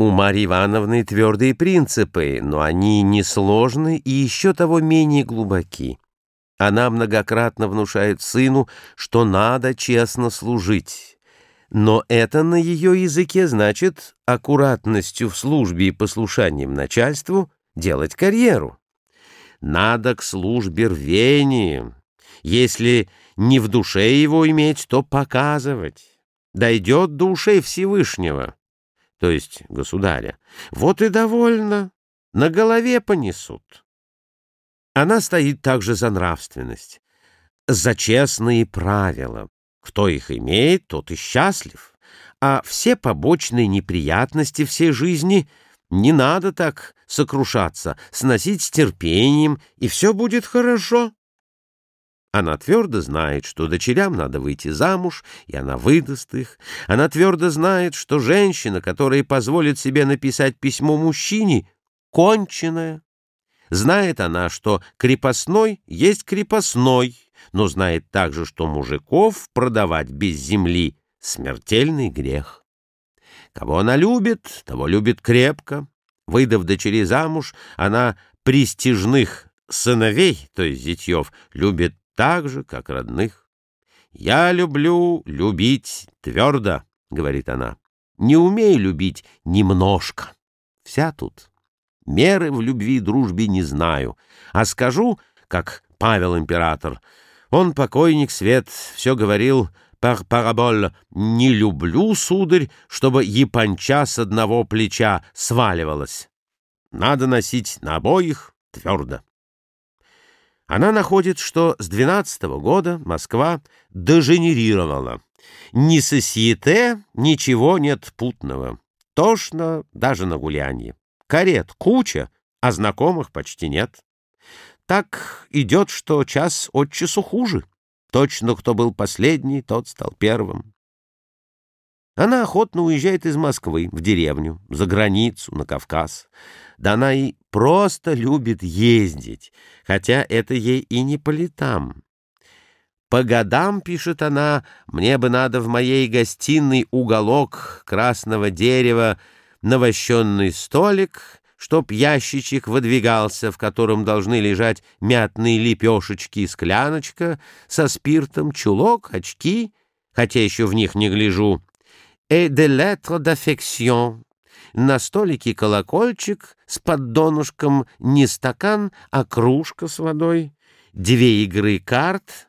У Марьи Ивановны твердые принципы, но они несложны и еще того менее глубоки. Она многократно внушает сыну, что надо честно служить. Но это на ее языке значит аккуратностью в службе и послушанием начальству делать карьеру. Надо к службе рвением. Если не в душе его иметь, то показывать. Дойдет до ушей Всевышнего то есть государя. Вот и довольно, на голове понесут. Она стоит также за нравственность, за честные правила. Кто их имеет, тот и счастлив. А все побочные неприятности всей жизни не надо так сокрушаться, сносить с терпением, и все будет хорошо. Она твердо знает, что дочерям надо выйти замуж, и она выдаст их. Она твердо знает, что женщина, которая позволит себе написать письмо мужчине, конченая. Знает она, что крепостной есть крепостной, но знает также, что мужиков продавать без земли — смертельный грех. Кого она любит, того любит крепко. Выдав дочери замуж, она престижных сыновей, то есть зятьев, любит так же, как родных. «Я люблю любить твердо», — говорит она. «Не умею любить немножко. Вся тут. Меры в любви и дружбе не знаю. А скажу, как Павел император, он, покойник свет, все говорил пар параболь «Не люблю, сударь, чтобы японча с одного плеча сваливалась. Надо носить на обоих твердо». Она находит, что с 12 -го года Москва деженерировала. Ни сосьете, ничего нет путного. Тошно даже на гулянье. Карет куча, а знакомых почти нет. Так идет, что час от часу хуже. Точно кто был последний, тот стал первым. Она охотно уезжает из Москвы в деревню, за границу, на Кавказ. Да она и просто любит ездить, хотя это ей и не по летам. По годам, пишет она, мне бы надо в моей гостиной уголок красного дерева, навощенный столик, чтоб ящичек выдвигался, в котором должны лежать мятные лепешечки и скляночка, со спиртом, чулок, очки, хотя еще в них не гляжу, et de lettres d'affection. На столике колокольчик с поддонышком не стакан, а кружка с водой. Две игры карт.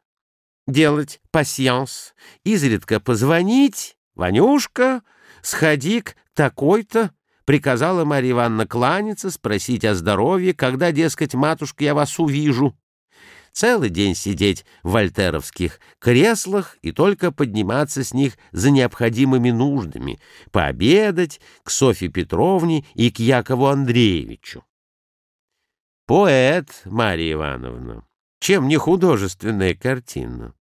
Делать пасьянс. Изредка позвонить. Ванюшка, сходи к такой-то. Приказала Марья Ивановна кланяться, спросить о здоровье, когда, дескать, матушка, я вас увижу целый день сидеть в вольтеровских креслах и только подниматься с них за необходимыми нуждами, пообедать к Софье Петровне и к Якову Андреевичу. Поэт, Марья Ивановна, чем не художественная картина?